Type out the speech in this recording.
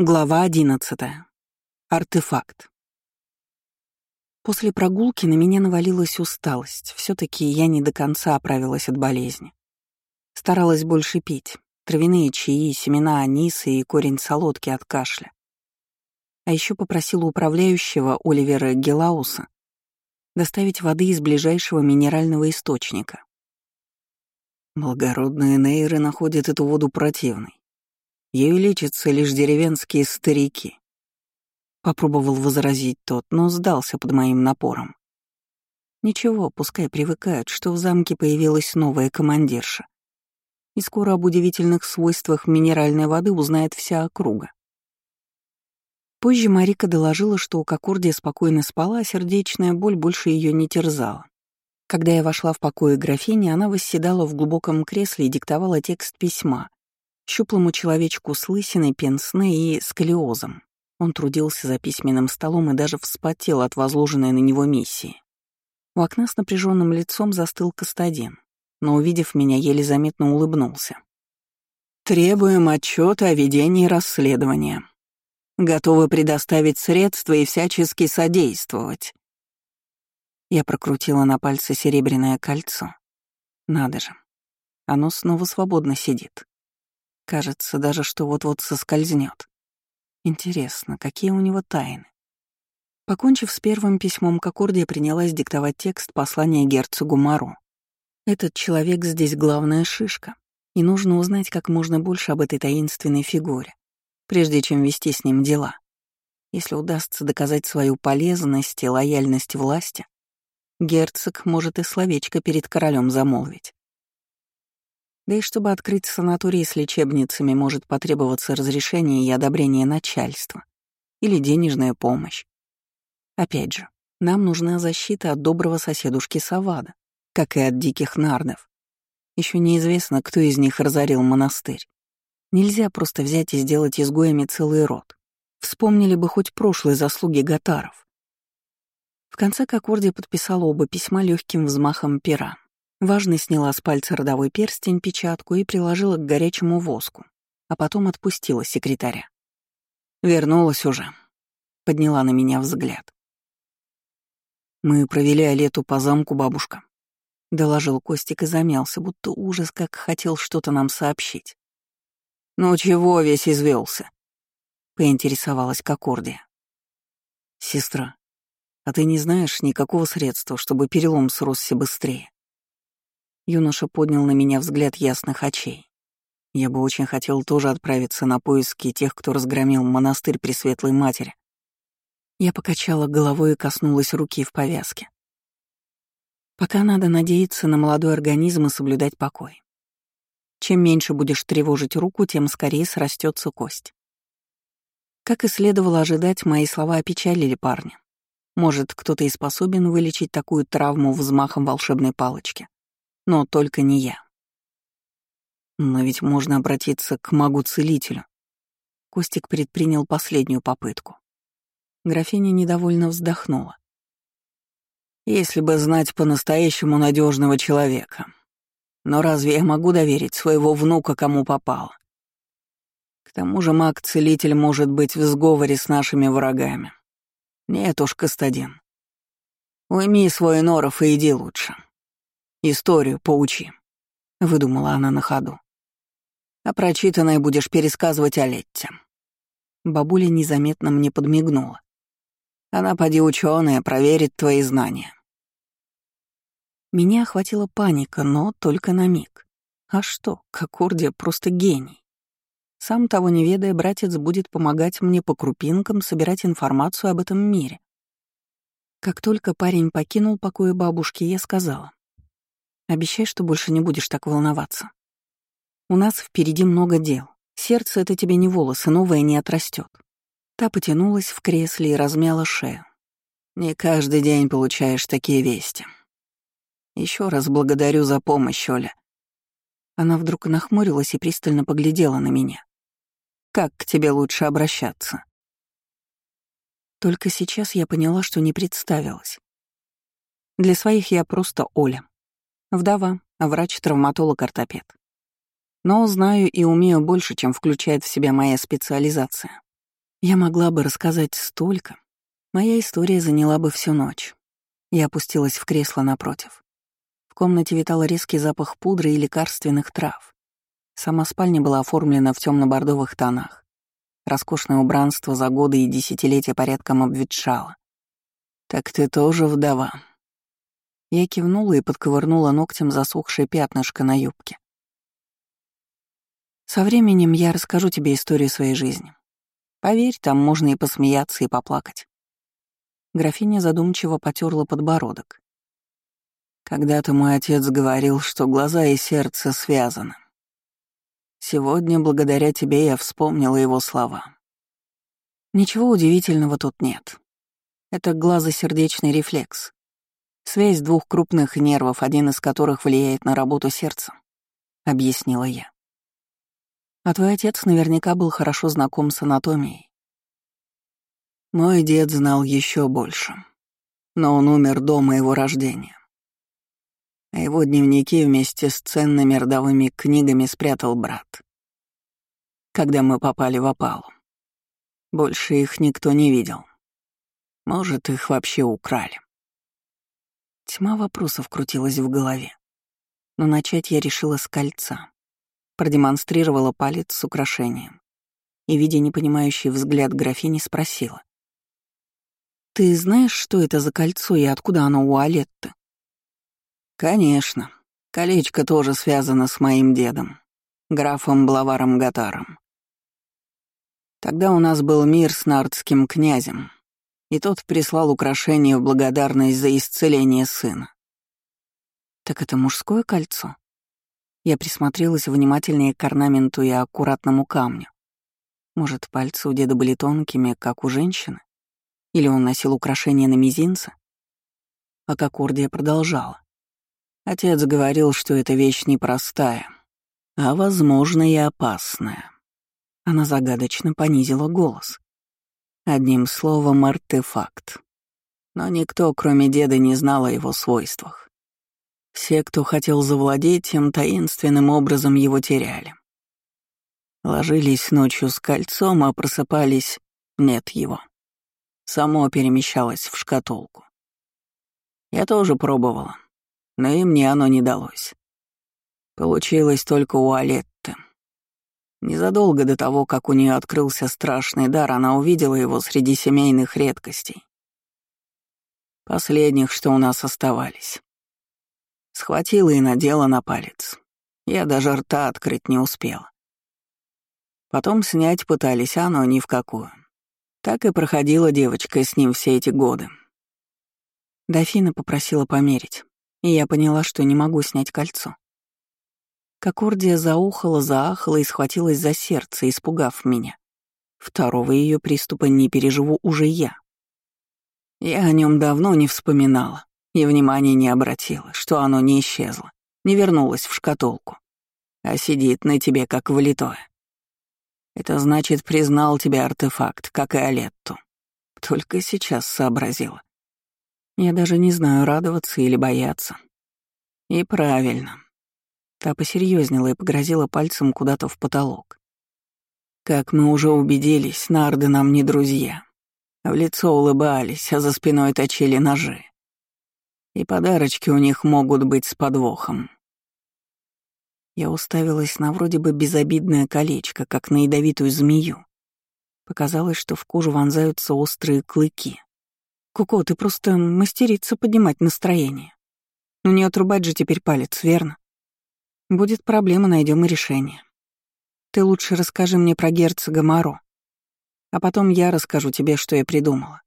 Глава одиннадцатая. Артефакт. После прогулки на меня навалилась усталость. все таки я не до конца оправилась от болезни. Старалась больше пить. Травяные чаи, семена аниса и корень солодки от кашля. А еще попросила управляющего Оливера Гелауса доставить воды из ближайшего минерального источника. Благородные нейры находят эту воду противной. Ею лечатся лишь деревенские старики. Попробовал возразить тот, но сдался под моим напором. Ничего, пускай привыкают, что в замке появилась новая командирша. И скоро об удивительных свойствах минеральной воды узнает вся округа. Позже Марика доложила, что Кокордия спокойно спала, а сердечная боль больше ее не терзала. Когда я вошла в покои графини, она восседала в глубоком кресле и диктовала текст письма, щуплому человечку с лысиной, пенсне и сколиозом. Он трудился за письменным столом и даже вспотел от возложенной на него миссии. У окна с напряженным лицом застыл Кастадин, но, увидев меня, еле заметно улыбнулся. «Требуем отчета о ведении расследования. Готовы предоставить средства и всячески содействовать». Я прокрутила на пальце серебряное кольцо. Надо же, оно снова свободно сидит. Кажется даже, что вот-вот соскользнет. Интересно, какие у него тайны? Покончив с первым письмом, Кокордия принялась диктовать текст послания герцогу Мару. Этот человек здесь главная шишка, и нужно узнать как можно больше об этой таинственной фигуре, прежде чем вести с ним дела. Если удастся доказать свою полезность и лояльность власти, герцог может и словечко перед королем замолвить. Да и чтобы открыть санаторий с лечебницами, может потребоваться разрешение и одобрение начальства или денежная помощь. Опять же, нам нужна защита от доброго соседушки Савада, как и от диких нардов. Еще неизвестно, кто из них разорил монастырь. Нельзя просто взять и сделать изгоями целый род. Вспомнили бы хоть прошлые заслуги гатаров. В конце Кокордия подписала оба письма легким взмахом пера. Важно сняла с пальца родовой перстень печатку и приложила к горячему воску, а потом отпустила секретаря. «Вернулась уже», — подняла на меня взгляд. «Мы провели Олету по замку, бабушка», — доложил Костик и замялся, будто ужас как хотел что-то нам сообщить. «Ну чего весь извелся? поинтересовалась Кокордия. «Сестра, а ты не знаешь никакого средства, чтобы перелом сросся быстрее?» Юноша поднял на меня взгляд ясных очей. Я бы очень хотел тоже отправиться на поиски тех, кто разгромил монастырь Пресветлой Матери. Я покачала головой и коснулась руки в повязке. Пока надо надеяться на молодой организм и соблюдать покой. Чем меньше будешь тревожить руку, тем скорее срастется кость. Как и следовало ожидать, мои слова опечалили парня. Может, кто-то и способен вылечить такую травму взмахом волшебной палочки. Но только не я. Но ведь можно обратиться к магу-целителю. Костик предпринял последнюю попытку. Графиня недовольно вздохнула. Если бы знать по-настоящему надежного человека. Но разве я могу доверить своего внука кому попало? К тому же маг-целитель может быть в сговоре с нашими врагами. Нет уж, Кастадин. Уйми свой норов и иди лучше. Историю поучи», — выдумала она на ходу. «А прочитанное будешь пересказывать Олетте». Бабуля незаметно мне подмигнула. «Она, поди ученая, проверит твои знания». Меня охватила паника, но только на миг. А что, Кокордия просто гений. Сам того не ведая, братец будет помогать мне по крупинкам собирать информацию об этом мире. Как только парень покинул покои бабушки, я сказала. Обещай, что больше не будешь так волноваться. У нас впереди много дел. Сердце — это тебе не волосы, новое не отрастет. Та потянулась в кресле и размяла шею. Не каждый день получаешь такие вести. Еще раз благодарю за помощь, Оля. Она вдруг нахмурилась и пристально поглядела на меня. Как к тебе лучше обращаться? Только сейчас я поняла, что не представилась. Для своих я просто Оля. Вдова, врач-травматолог-ортопед. Но знаю и умею больше, чем включает в себя моя специализация. Я могла бы рассказать столько. Моя история заняла бы всю ночь. Я опустилась в кресло напротив. В комнате витал резкий запах пудры и лекарственных трав. Сама спальня была оформлена в темно бордовых тонах. Роскошное убранство за годы и десятилетия порядком обветшало. «Так ты тоже вдова». Я кивнула и подковырнула ногтем засохшее пятнышко на юбке. «Со временем я расскажу тебе историю своей жизни. Поверь, там можно и посмеяться, и поплакать». Графиня задумчиво потерла подбородок. «Когда-то мой отец говорил, что глаза и сердце связаны. Сегодня, благодаря тебе, я вспомнила его слова. Ничего удивительного тут нет. Это глазосердечный рефлекс. Связь двух крупных нервов, один из которых влияет на работу сердца, — объяснила я. А твой отец наверняка был хорошо знаком с анатомией. Мой дед знал еще больше, но он умер до моего рождения. А его дневники вместе с ценными родовыми книгами спрятал брат. Когда мы попали в опалу. Больше их никто не видел. Может, их вообще украли. Тьма вопросов крутилась в голове. Но начать я решила с кольца. Продемонстрировала палец с украшением. И, видя непонимающий взгляд графини, спросила. «Ты знаешь, что это за кольцо и откуда оно у Алетты?» «Конечно. Колечко тоже связано с моим дедом, графом Блаваром Гатаром. Тогда у нас был мир с нардским князем, и тот прислал украшение в благодарность за исцеление сына. Так это мужское кольцо? Я присмотрелась внимательнее к орнаменту и аккуратному камню. Может, пальцы у деда были тонкими, как у женщины? Или он носил украшения на мизинце? А как Ордия продолжала. Отец говорил, что эта вещь непростая, а, возможно, и опасная. Она загадочно понизила голос. Одним словом, артефакт. Но никто, кроме деда, не знал о его свойствах. Все, кто хотел завладеть им, таинственным образом его теряли. Ложились ночью с кольцом, а просыпались — нет его. Само перемещалось в шкатулку. Я тоже пробовала, но и мне оно не далось. Получилось только у Алетты. Незадолго до того, как у нее открылся страшный дар, она увидела его среди семейных редкостей. Последних, что у нас оставались. Схватила и надела на палец. Я даже рта открыть не успела. Потом снять пытались, а оно ни в какую. Так и проходила девочка с ним все эти годы. Дофина попросила померить и я поняла, что не могу снять кольцо. Кокордия заухала, заахала и схватилась за сердце, испугав меня. Второго ее приступа не переживу уже я. Я о нем давно не вспоминала и внимания не обратила, что оно не исчезло, не вернулось в шкатулку, а сидит на тебе как влитое. Это значит, признал тебя артефакт, как и Алетту. Только сейчас сообразила. Я даже не знаю, радоваться или бояться. И правильно. Та посерьезнела и погрозила пальцем куда-то в потолок. Как мы уже убедились, нарды нам не друзья. В лицо улыбались, а за спиной точили ножи. И подарочки у них могут быть с подвохом. Я уставилась на вроде бы безобидное колечко, как на ядовитую змею. Показалось, что в кожу вонзаются острые клыки. Куко, ты просто мастерица поднимать настроение. Ну не отрубать же теперь палец, верно? Будет проблема, найдем и решение. Ты лучше расскажи мне про герцога Маро, а потом я расскажу тебе, что я придумала.